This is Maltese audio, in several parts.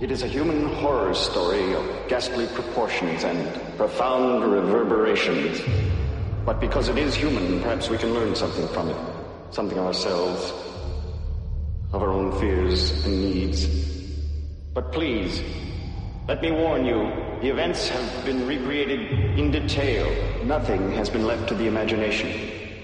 It is a human horror story of ghastly proportions and profound reverberations. But because it is human, perhaps we can learn something from it. Something of ourselves, of our own fears and needs. But please, let me warn you, the events have been recreated in detail. Nothing has been left to the imagination.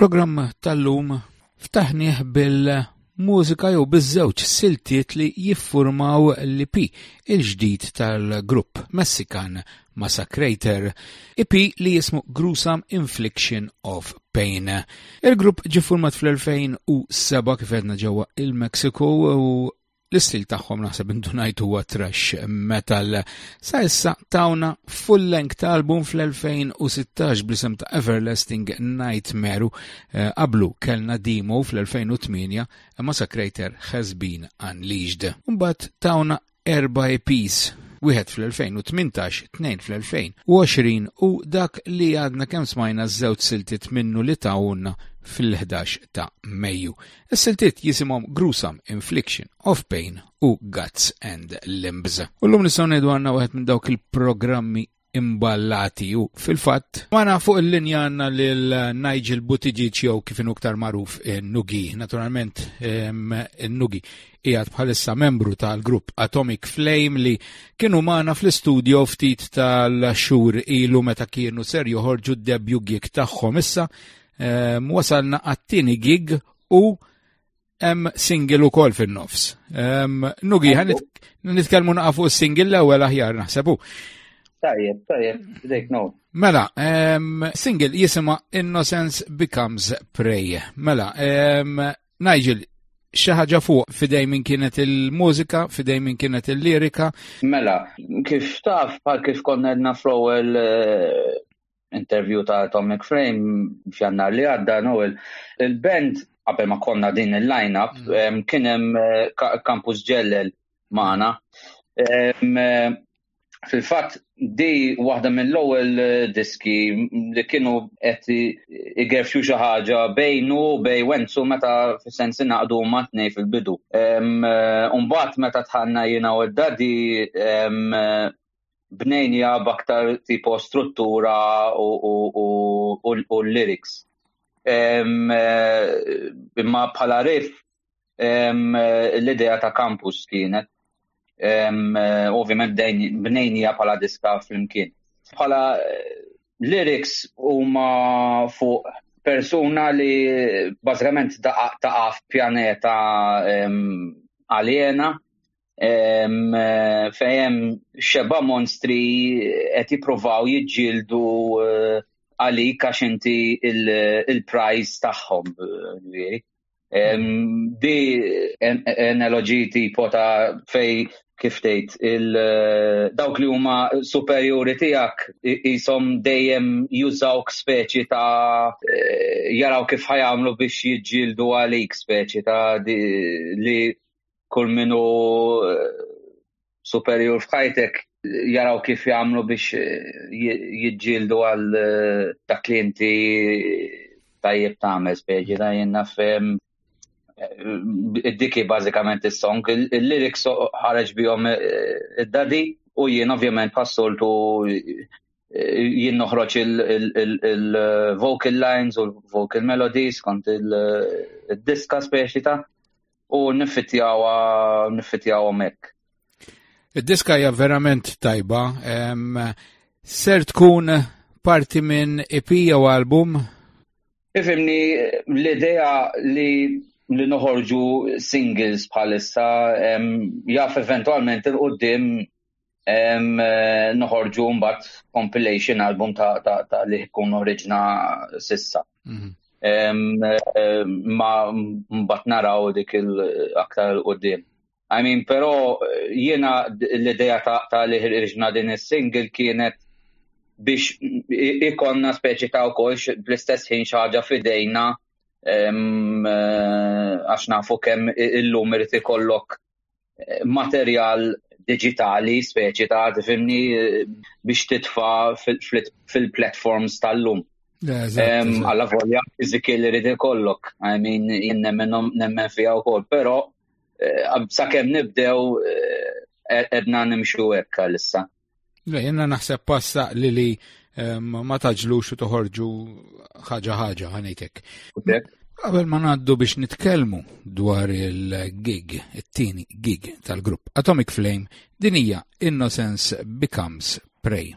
Il-programm tal-lum ftaħnieh bil-mużika jew biż-żewġ siltiet li jiffurmaw l-IP il-ġdid tal-grupp Messikan Massacrator, EP li jismu Gruesome Infliction of Pain. Il-grupp ġi format fl-2007 kif edna ġewwa il-Mexico u l-istil tagħhom naħseb indunajt huwa trash metal. Sa issa tawna full length album fl-2016 blisem ta' Everlasting Nightmare eh, qablu kellna demo fl-2008 imma sa Crater Has Been Unleashed. Mbagħad tawna erba' EPs, wieħed fl-2018, tnejn fl-2020 u dak li għadna kemm smajna ż-żewġ siltiet minnu li tawna fil-11 ta' Mejju. Is-siltiet jisimhom Gruesome, Infliction of Pain u Guts and Limbs. U llum nistgħu ngħidu għandna wieħed minn dawk il-programmi imballati u fil-fatt. Mana fuq il-linja għanna lil Nigel Buttigieg jew kif inhu ktar magħruf eh, Nugi. Naturalment Nugi qiegħed bħalissa membru tal-grupp Atomic Flame li kienu magħna fl-istudio ftit tal-xhur ilu meta kienu ser joħorġu d-debju gig tagħhom issa. Wasalna għat-tieni gig u hemm single ukoll fin-nofs. Nugi, ħan nitkellmu naqa' fuq single l-ewwel aħjar naħsebu. Tajjeb, tajjeb, dejk no. Mela, single jisima Innocence Becomes Prey. Mela, Nigel, xi ħaġa fuq fidej minn kienet il-mużika, fidej minn kienet il-lirika. Mela, kif taf, bħal kif konna edna fl-ewwel eh, intervju ta' Tom McFrame f'jannar li għadda, no, il-band qabel ma konna din il-line-up mm. kien hemm kampus eh, ġellel magħna. Eh, fil-fatt di waħda mill-ewwel eh, diski li kienu qed igerfju xi ħaġa bejnu bej wenzu meta fis-sens inaqdu ma' tnej fil-bidu. Umbagħad meta tħanna jiena u d-dadi bnejnija b'aktar tipo struttura u l-lyrics. Imma bħala riff l-idea ta' kampus kienet ovvjament bnejnija bħala diska flimkien. Bħala lyrics huma fuq persuna li bażikament taqaf pjaneta aljena fejem xeba monstri qed jippruvaw jiġġieldu eh, għalik għax inti il-prize tagħhom. Eh, di analogi tipo ta' fej kif tgħid eh, dawk li huma superjuri tiegħek isom dejjem jużawk speċi ta' jaraw kif ħajamlu biex jiġġieldu għalik speċi ta' li kull min hu eh, superjur f'ħajtek jaraw kif jagħmlu biex eh, jiġġieldu għal eh, dak li inti tajjeb tagħmel speċi da jien naf eh, diki bażikament is-song, il-lyrics ħareġ bihom id-dadi u jien ovvjament passoltu jien noħroġ il-vocal lines u l-vocal melodies kont il-diska speċi ta' u niffitjawha niffitjawhom hekk. Id-diska hija verament tajba. Ser tkun parti minn EP jew album? Ifimni l-idea li li noħorġu singles bħalissa jaf eventualment il-qoddim noħorġu mbagħad compilation album ta', ta, ta li jkun oriġna sissa. Mhm. Ma mbagħad naraw dik il-aktar il-qudiem. I mean, però jiena l-idea ta', ta li ħriġna din is-single kienet biex ikonna speċi ta' wkoll bl-istess ħin xaġa fidejna eh, għax nafu kemm illum irid ikollok materjal digitali, speċi ta' tifimni biex titfa fil-platforms tal-lum. Għalla volja fiziki li rrid ikollok, għamin nemmen fija u kol, pero eh, sa' kem nibdew eh, edna nimxu ekka lissa. Le, jenna naħseb passa li li ma taġlux u toħorġu ħaġa ħaġa ħanejtek. Qabel ma ngħaddu biex nitkellmu dwar il-gig, it-tieni gig tal-grupp Atomic Flame, din hija Innocence Becomes Prey.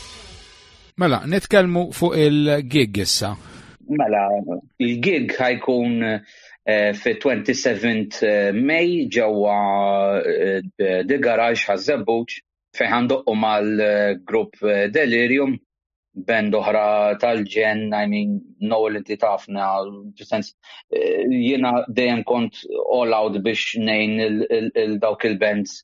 Mela, nitkellmu fuq il-gig issa. Mela, il-gig ħajkun eh, fi 27th eh, May ġewwa eh, The Garage ħażebbuċ fejn għandoqqu mal-grupp Delirium band oħra tal-ġen, I mean, no li ti tafna, sens, jena dejjem kont all out biex nejn il-dawk il-bands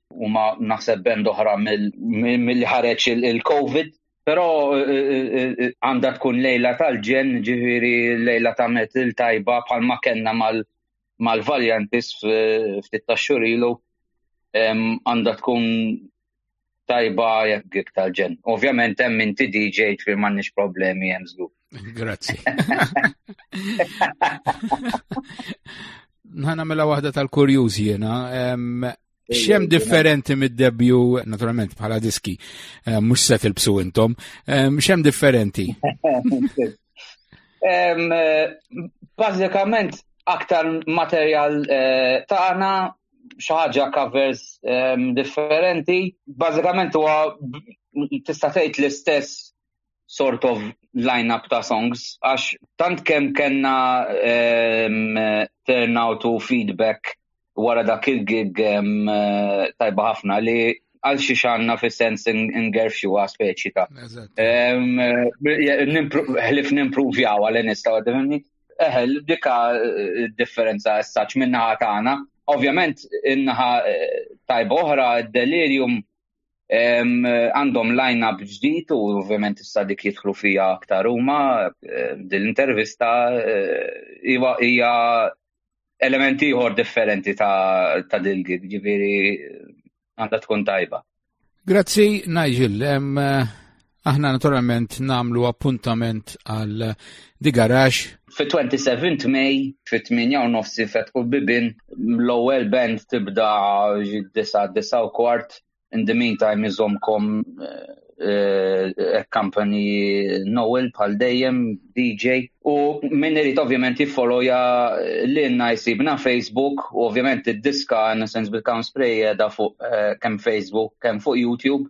u ma naħseb band oħra mill-li ħareġ il-Covid, pero għanda tkun lejla tal-ġen, ġifiri lejla ta' metil tajba bħal ma kenna mal-Valiantis ftit ta' xurilu, għanda tkun tajba jekk gik tal-ġen. Ovvjament hemm inti DJ tfir m'għandniex problemi hemm żgur. Grazzi. Nħana mela waħda tal-kurjuż jiena, Xem differenti mid-debju, naturalment, bħala diski, eh, mux se tilbsu intom, eh, xem differenti? Eh, bazzikament, aktar materjal taħna, xaħġa covers differenti, bazzikament huwa tista' tgħid l-istess sort of line-up ta' songs, għax tant kemm kena um, turnout u feedback wara dak il-gig um, tajba ħafna li għal xi xanna fis sens ingerf xi wa speċi ta' ħlif nimpruvjaw għal nista' għademni. Eħel, dika eh, differenza s-saċ minna tagħna. Ovvjament, innaħa eh, tajba oħra, delirium għandhom line-up ġdid u ovvjament issa dik jidħlu fija aktar huma eh, din l-intervista eh, hija element ieħor differenti ta', ta din gig ġifieri għandha tkun tajba. Grazzi Nigel, eh, Aħna naturalment namlu appuntament għal di garax. Fi 27 May, fi 8 u nofsi fetku bibin, l-ewwel band tibda disa disa u kwart, in the meantime iżomkom eh, eh, company Noel pal dejjem DJ u minn irid ovvjament jiffolowja l-inna jisibna Facebook u ovvjament id-diska Innocence Bil-Count Spray edha fuq eh, kemm Facebook kemm fuq YouTube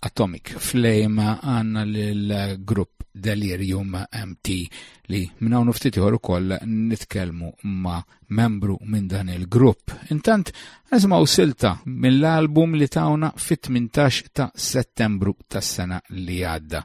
Atomic Flame għanna l-grupp Delirium MT li minn hawn ftit ieħor ukoll nitkellmu ma' membru minn dan il-grupp. Intant nisimgħu silta mill-album li tawna fit-18 ta' Settembru tas-sena li għadda.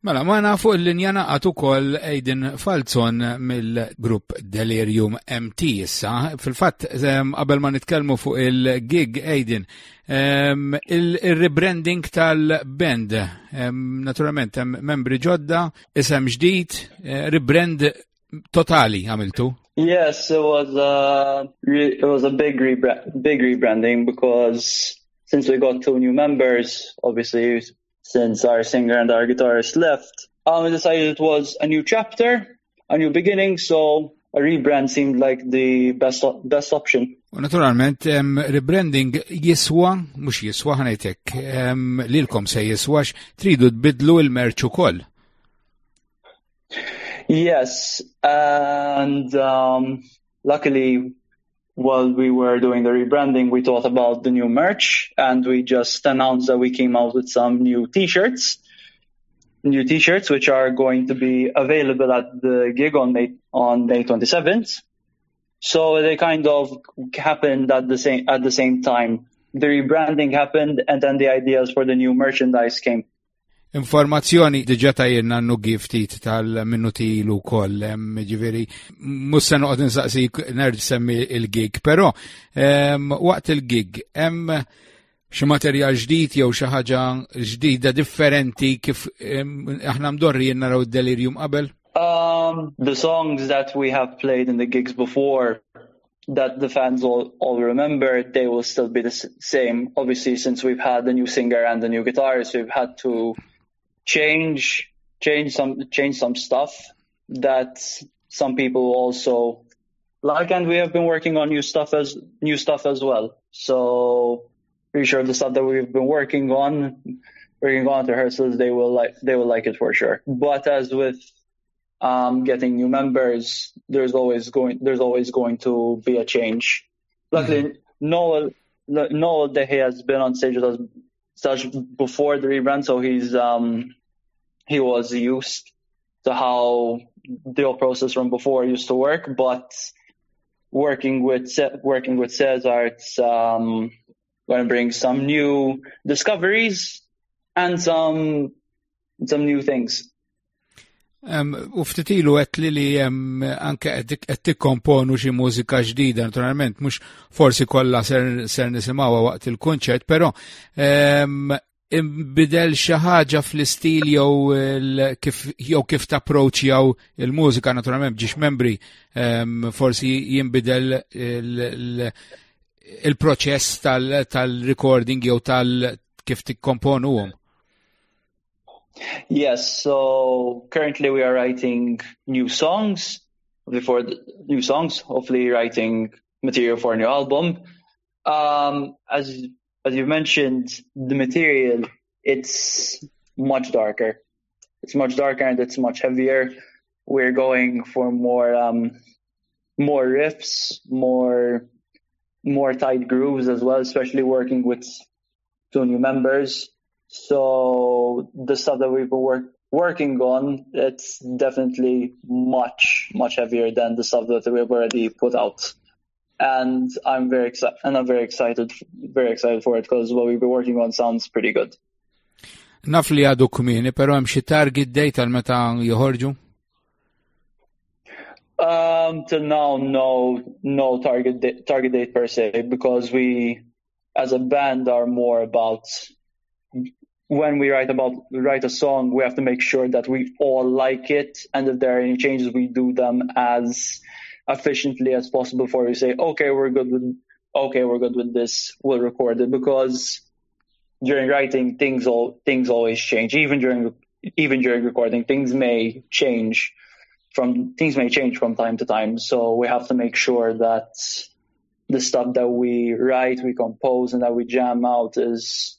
Mela, ma nafu l-linja naqat ukoll Aiden Falzon mill-grupp Delirium MT issa. Fil-fatt, qabel ma nitkellmu fuq il-gig Aiden, il-rebranding tal-band, naturalment, membri ġodda, isem ġdid, eh, rebrand totali għamiltu. Yes, it was a, it was a big, rebra big rebranding because since we got two new members, obviously since our singer and our guitarist left, um, we decided it was a new chapter, a new beginning, so a rebrand seemed like the best best option. U naturalment, um, rebranding jiswa, mux jiswa ħanajtek, um, lilkom se jiswax, tridu tbidlu il-merċu koll. Yes, and um, luckily while we were doing the rebranding, we thought about the new merch and we just announced that we came out with some new t-shirts, new t-shirts, which are going to be available at the gig on May, on May 27th. So they kind of happened at the same, at the same time. The rebranding happened and then the ideas for the new merchandise came. informazzjoni diġa tajjenna n-nugi ftit tal-minnu tilu koll, ġiviri, mussa noqt nsaqsi nerġ semmi il-gig, pero waqt il-gig, hemm xi materjal ġdid jew xi ħaġa ġdida differenti kif aħna mdorri naraw id-delirium qabel? Um, the songs that we have played in the gigs before that the fans all, all remember, they will still be the same. Obviously, since we've had a new singer and a new guitarist, we've had to change change some change some stuff that some people also like and we have been working on new stuff as new stuff as well so pretty sure the stuff that we've been working on working on rehearsals they will like they will like it for sure but as with um, getting new members there's always going there's always going to be a change mm-hmm. luckily mm-hmm. noel noel he has been on stage with us such before the rebrand. So he's um, he was used to how the old process from before used to work, but working with working with Cesar, it's um, going to bring some new discoveries and some some new things. U ftit ilu qed li li hemm anke qed tikkomponu xi mużika ġdida, naturalment mhux forsi kollha ser nisimgħuha waqt il-kunċert, però imbidel xi ħaġa fl-istil jew kif jew kif tapproċċjaw il-mużika naturalment biex membri forsi jinbidel il-proċess tal-recording jew tal kif tikkomponuhom. Yes. So currently we are writing new songs. Before the, new songs, hopefully writing material for a new album. Um, as as you mentioned, the material it's much darker. It's much darker and it's much heavier. We're going for more um, more riffs, more more tight grooves as well, especially working with two new members. So the stuff that we've been work, working on, it's definitely much, much heavier than the stuff that we've already put out. And I'm very excited, and I'm very excited, very excited for it because what we've been working on sounds pretty good. Naf li għadu kmini, pero hemm xi target date għal meta joħorġu? Um, till now, no, no target da- target date per se, because we, as a band, are more about when we write about write a song, we have to make sure that we all like it, and if there are any changes, we do them as efficiently as possible before we say, okay, we're good with okay, we're good with this. We'll record it because during writing, things all things always change. Even during even during recording, things may change from things may change from time to time. So we have to make sure that the stuff that we write, we compose, and that we jam out is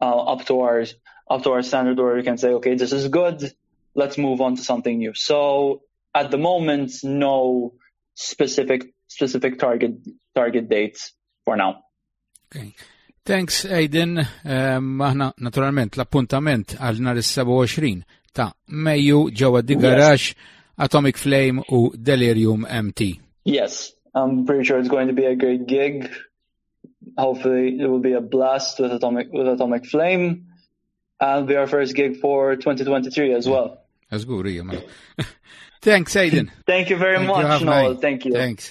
uh, up to our up to our standard where we can say, okay, this is good. Let's move on to something new. So at the moment, no specific specific target target dates for now. Okay. Thanks, Aiden. Maħna um, naturalment l-appuntament għal nar 27 ta' Mejju ġewwa di garax Atomic Flame u Delirium MT. Yes, I'm pretty sure it's going to be a great gig. hopefully it will be a blast with Atomic with Atomic Flame, and be our first gig for 2023 as well. That's good, Thanks, Aiden. Thank you very Thank much, you Noel. Thank you. Thanks.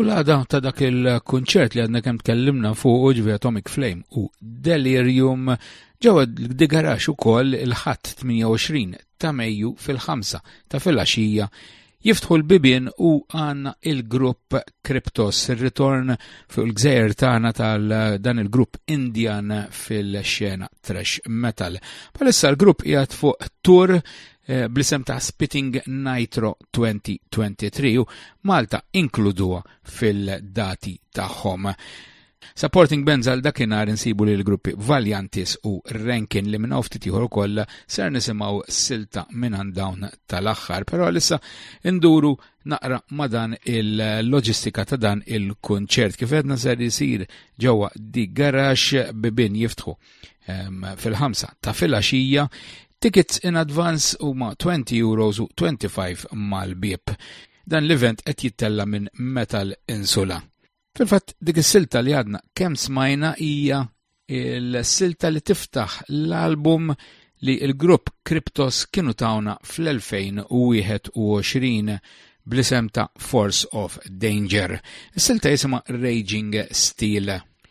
U l-għada ta' dak il-kunċert li għadna kemm tkellimna fuq uġvi Atomic Flame u Delirium ġewwa digarax ukoll il-ħadd 28 ta' Mejju fil-ħamsa ta' filgħaxija jiftħu l-bibien u għanna il-grupp Kryptos, il-ritorn fuq il-gżejjer tagħna tal dan il-grupp Indian fil-xena trash metal. Palissa l-grupp qiegħed fuq tour Eh, blisem ta' Spitting Nitro 2023 u Malta inkluduha fil-dati tagħhom. Supporting bands għal dakinhar insibu li l-gruppi Valiantis u Rankin li minn ftit ieħor ukoll ser nisimgħu silta minn dawn tal-aħħar, però għalissa induru naqra ma dan il-loġistika ta' dan il-kunċert kif edna ser jisir ġewwa di garax bibin jiftħu fil-ħamsa ta' filgħaxija. Tickets in advance huma 20 euros u 25 mal-bib. Dan l-event qed jittella minn Metal Insula. Fil-fatt dik is-silta li għadna kemm smajna hija l-silta li tiftaħ l-album li l-grupp Cryptos kienu tawna fl-2021 bl-isem ta' Force of Danger. Is-silta jisima Raging Steel.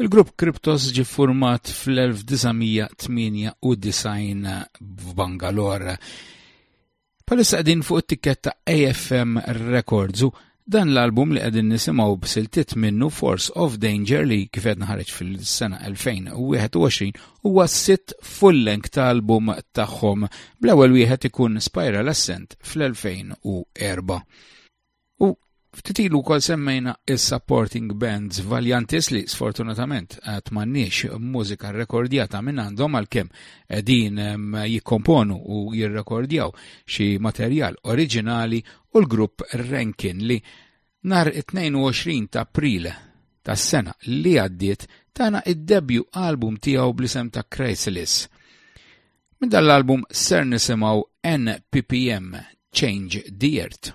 Il-grupp Cryptos ġi format fl-1998 f'Bangalore. Palissa qegħdin fuq it-tikketta AFM Records u Dan l-album li qegħdin nisimgħu b'siltiet minnu Force of Danger li kif qed ħareġ fil-sena 2021 huwa sitt full-length ta' album tagħhom bl-ewwel wieħed ikun Spiral Ascent fl-2004. U ftit ilu wkoll semmejna is-supporting bands Valiantis li sfortunatament għad m'għandniex mużika rekordjata minn għandhom għalkemm qegħdin jikkomponu u jirrekordjaw xi materjal oriġinali u l-grupp Rankin li nar 22 ta' April tas-sena li għaddiet tana id-debju album tiegħu bl-isem ta' Chrysalis. Minn dan l-album ser nisimgħu NPPM Change the Earth.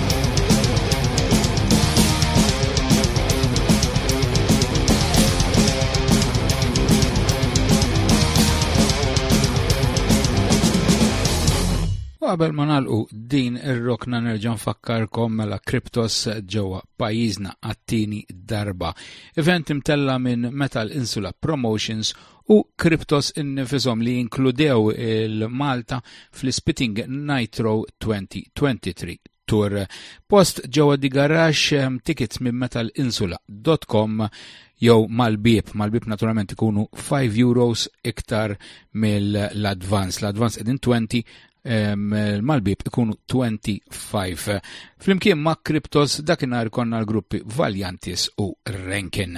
qabel ma nalqu din ir-rokna nerġa' nfakkarkom mela kriptos ġewwa pajjiżna għattini darba. Event imtella minn Metal Insula Promotions u Cryptos innifisom li inkludew il-Malta fl-Spitting Nitro 2023 Tour. Post ġewwa di garax ehm, tickets minn metalinsula.com jew mal-bib, mal-bib naturalment ikunu 5 euros iktar mill-advance. L-advance edin 20 mal-bib ikunu 25. Flimkien ma' Cryptos dakinhar konna l-gruppi Valiantis u Renkin.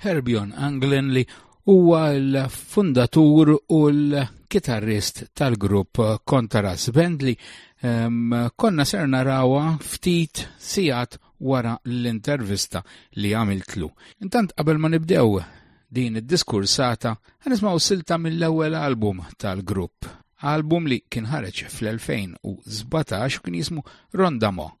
Herbion Anglin li huwa l-fundatur u l-kitarrist tal-grupp Kontaras Band li um, konna ser narawa ftit sijat wara l-intervista li għamiltlu. Intant qabel ma nibdew din id-diskursata ħanismaw silta mill-ewwel album tal-grupp. Album li kien ħareġ fl-2017 kien jismu Rondamo.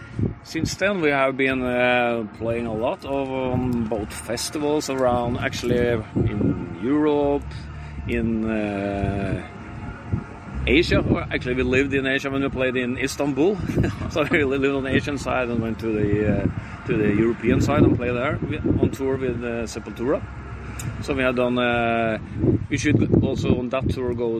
Since then, we have been uh, playing a lot of um, both festivals around, actually in Europe, in uh, Asia. Actually, we lived in Asia when we played in Istanbul. so we lived on the Asian side and went to the uh, to the European side and played there on tour with uh, Sepultura. So we had done. Uh, we should also on that tour go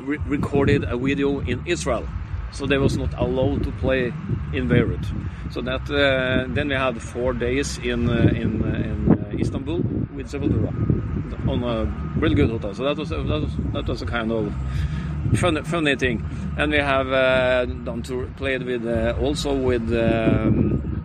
recorded a video in Israel so they was not allowed to play in Beirut. So that uh, then we had four days in uh, in, uh, in Istanbul with Sepultura on a really good hotel. So that was that was, that was a kind of fun, funny thing. And we have uh, done to played with uh, also with um,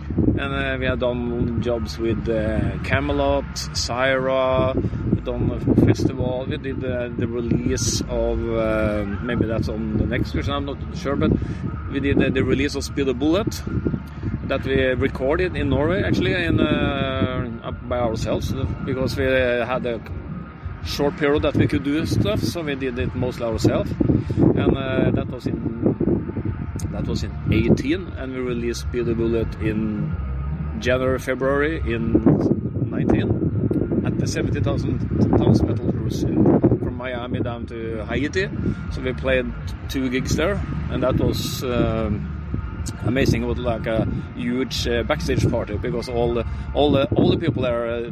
uh, we have done jobs with uh, Camelot, We done a festival. We did uh, the release of uh, maybe that's on the next version. I'm not sure, but we did uh, the release of Spill the Bullet that we recorded in Norway actually in uh, by ourselves because we had a short period that we could do stuff, so we did it mostly ourselves, and uh, that was in that was in 18, and we released Speedy Bullet in January, February in 19 at the 70,000 tons metal cruise from Miami down to Haiti. So we played two gigs there, and that was. Um, amazing it was like a huge uh, backstage party because all the all the all the people there uh,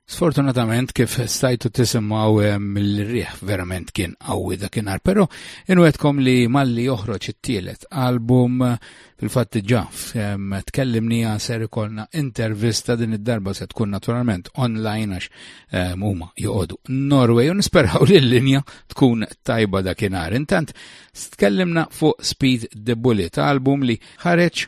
Sfortunatament kif stajtu tisimaw eh, mill-riħ verament kien qawwi dakinhar, però inwetkom li malli joħroġ it-tielet album eh, fil-fatt ġa tkellimni ser ikolna intervista din id-darba se tkun naturalment online għax eh, huma joqogħdu Norway u nisperaw li l-linja tkun tajba dakinhar. Intant tkellimna fuq Speed the Bullet album li ħareġ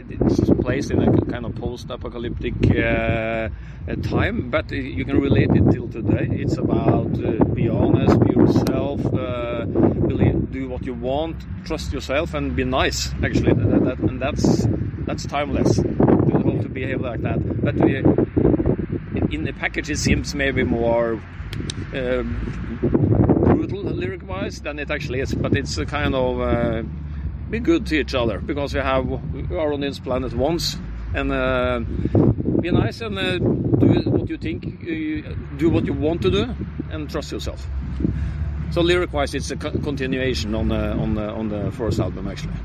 it's placed in a kind of post-apocalyptic uh, uh time. But you can relate it till today. It's about uh, be honest, be yourself, uh, do what you want, trust yourself, and be nice. Actually, that, that, and that's that's timeless. To, to behave like that, but we, in the package it seems maybe more uh, brutal lyric-wise than it actually is, but it's a kind of uh, be good to each other because we have we are on this planet once and uh, be nice and uh, do what you think do what you want to do and trust yourself so lyric wise it's a continuation on the on the on the first album actually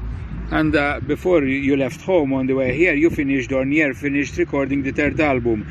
and uh, before you left home on the way here, you finished or near finished recording the third album.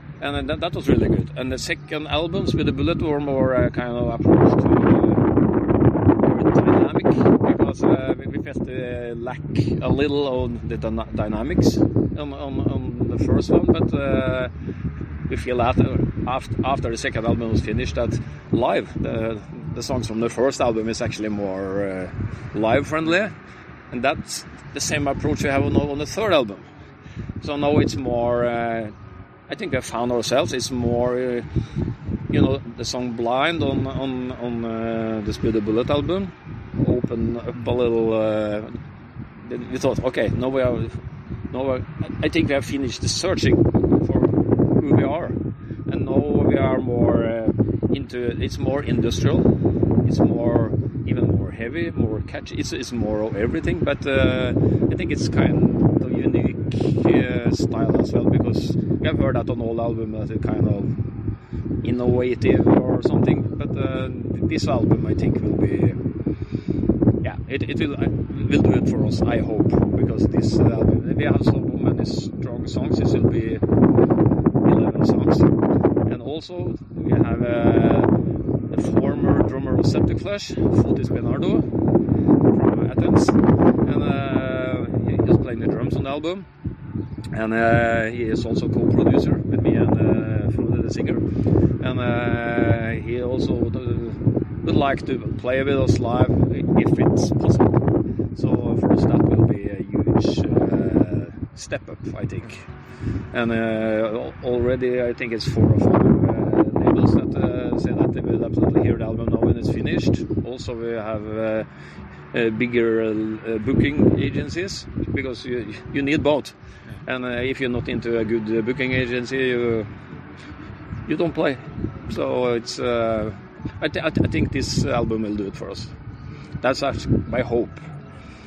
that, that, was really good. And the second albums with the bullet were more kind of approach to we, felt a lack a little on the dynamics on, on, on the first one, but uh, we feel after, after, after the second album was finished that live, the, the songs from the first album is actually more uh, live friendly, and that's the same approach we have on, on the third album. So now it's more, uh, I think we found ourselves, it's more you know the song blind on on on uh, the Speed the Bullet album open up a little. Uh, we thought, okay, now we are, now I think we have finished the searching for who we are, and now we are more uh, into. It's more industrial. It's more even more heavy, more catchy. It's, it's more of everything, but uh, I think it's kind of unique uh, style as well because we have heard that on all albums that it's kind of innovative or something. But uh, this album, I think, will be it, it will uh, will do it for us. I hope because this uh, we have so many strong songs. It will be eleven songs, and also we have uh, a former drummer of Septic Flesh, Fotis Bernardo from Athens, and uh, he is playing the drums on the album. And uh, he is also co-producer with me and uh, Frode the singer. And uh, he also would like to play with us live if it's possible. So for us that will be a huge uh, step up, I think. And uh, already I think it's four or five uh, labels that uh, say that they will absolutely hear the album now when it's finished. Also we have uh, bigger booking agencies because you, you need both. And if you're not into a good booking agency, you, you don't play. So it's uh, I, th I, think this album will do it for us. That's my hope.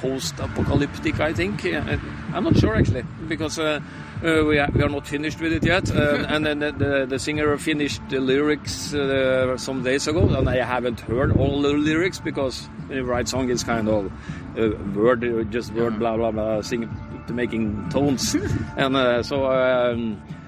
post-apocalyptic, I think. I'm not sure actually, because uh, uh, we, are, we, are, not finished with it yet. Uh, and then the, the, the, singer finished the lyrics uh, some days ago, and I haven't heard all the lyrics because when you write song, is kind of uh, word, just word, blah blah blah, singing, making tones, and uh, so. Um,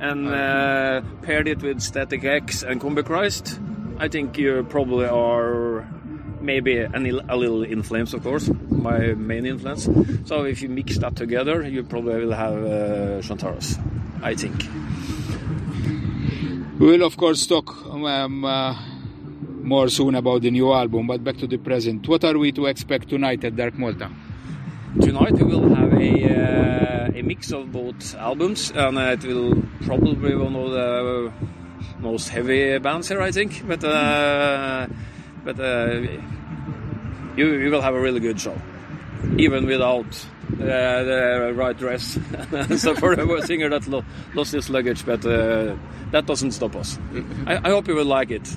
and uh, paired it with Static X and Combi Christ, I think you probably are maybe a little influence, of course, my main influence. So if you mix that together, you probably will have uh, Chantaros. I think. We will, of course, talk um, um, uh, more soon about the new album, but back to the present. What are we to expect tonight at Dark Malta? Tonight we will have a, uh, a mix of both albums, and uh, it will probably one of the most heavy bands here, I think. But uh, but uh, you, you will have a really good show, even without the right dress. so for a singer that lo lost his luggage, but that doesn't stop us. I, I, hope you will like it.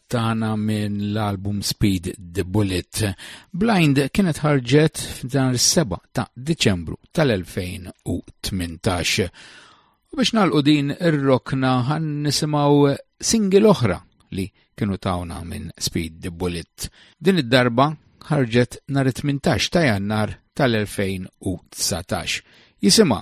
tagħna minn l-album Speed the Bullet. Blind kienet ħarġet f'dan is-7 ta' Diċembru tal-2018. U biex nalqu din ir-rokna ħan nisimgħu singil oħra li kienu tawna minn Speed the Bullet. Din id-darba ħarġet nhar 18 ta' Jannar tal-2019. Jisimha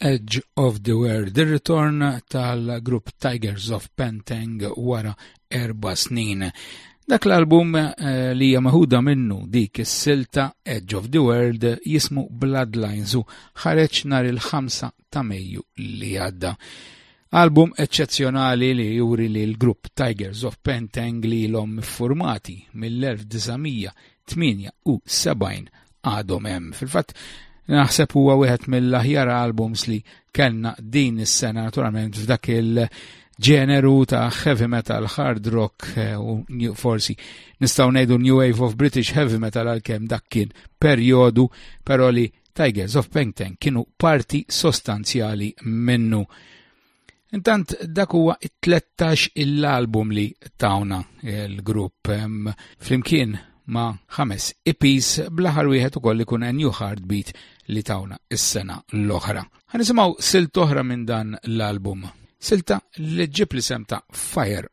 Edge of the World, ir-ritorn tal-grupp Tigers of Pentang wara erba' snin. Dak l-album eh, li hija maħuda minnu dik is-silta Edge of the World jismu Bloodlines u ħareġ nhar il-5 ta' Mejju li għadda. Album eċċezzjonali li juri li l-grupp Tigers of Pentang li l-om formati mill-1978 għadhom hemm. Fil-fatt naħseb huwa wieħed mill-aħjar albums li kellna din is-sena naturalment f'dak il- ġeneru ta' heavy metal, hard rock eh, u forsi nistaw nejdu New Wave of British Heavy Metal għal-kem dak kien periodu, pero li Tigers of Pengten kienu parti sostanzjali minnu. Intant dak huwa it-13 il-album li tawna l-grupp flimkien ma' ħames IPs e bl-aħħar wieħed ukoll ikun A New Heartbeat li tawna is-sena l-oħra. Ħanisimgħu silt oħra minn dan l-album. Silta li ġib li sem ta' Fire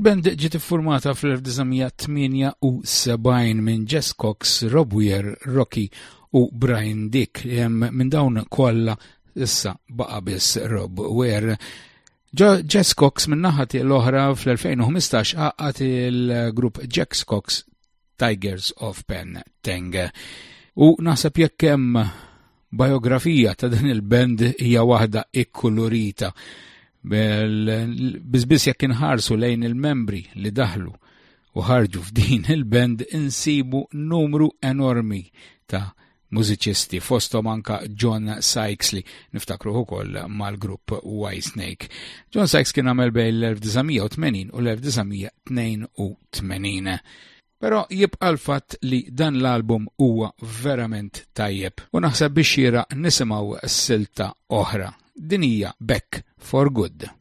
Il-band ġiet iffurmata fl-1978 minn Jess Cox, Rob Weir, Rocky u Brian Dick. Minn dawn kollha issa baqa' biss Rob Weir. Jess Cox minn naħat l-oħra fl-2015 għaqat il-grupp Jack Cox Tigers of Pen Teng. U naħseb jekk hemm biografija ta' din il-band hija waħda ikkulurita. Bizbis jekk inħarsu lejn il-membri li daħlu u ħarġu f'din il-band insibu numru enormi ta' mużiċisti fosthom anka John Sykes li niftakruh ukoll mal-grupp White Snake. John Sykes kien għamel bejn l-1980 u l-1982. Però jibqa' l-fatt li dan l-album huwa verament tajjeb u naħseb biex xira nisimgħu silta oħra. Din hija Back for Good.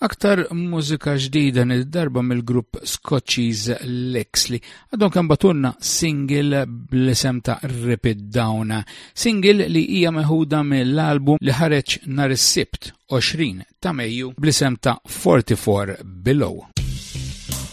Aktar mużika ġdida nid-darba mill-grupp Scotchies Lex li għadhom kemm batunna single bl-isem ta' Rip It Down. Single li hija meħuda mill-album li ħareġ nhar is-Sibt 20 ta' Mejju bl-isem ta' 44 Below.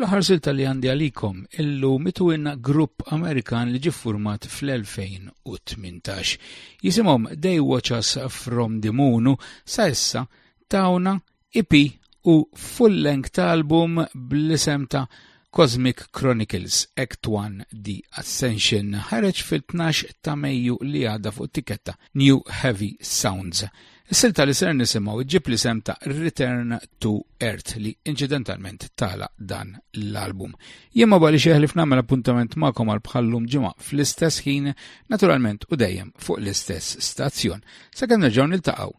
L-aħħar silta li għandi għalikom illu mitu inna grupp Amerikan li ġiffurmat fl-2018. Jisimhom Day Watch Us From the Moon sa issa tawna EP u full-length ta' album bl-isem ta' Cosmic Chronicles Act 1 The Ascension ħareġ fil-12 ta' Mejju li għadda fuq it-tikketta New Heavy Sounds. Is-silta li ser nisimgħu ġib l-isem ta' Return to Earth li inċidentalment tala dan l-album. Jien ma bali xeħ li f'nagħmel appuntament magħkom għal bħallum ġimgħa fl-istess ħin, naturalment u dejjem fuq l-istess stazzjon. Sakemm nerġgħu niltaqgħu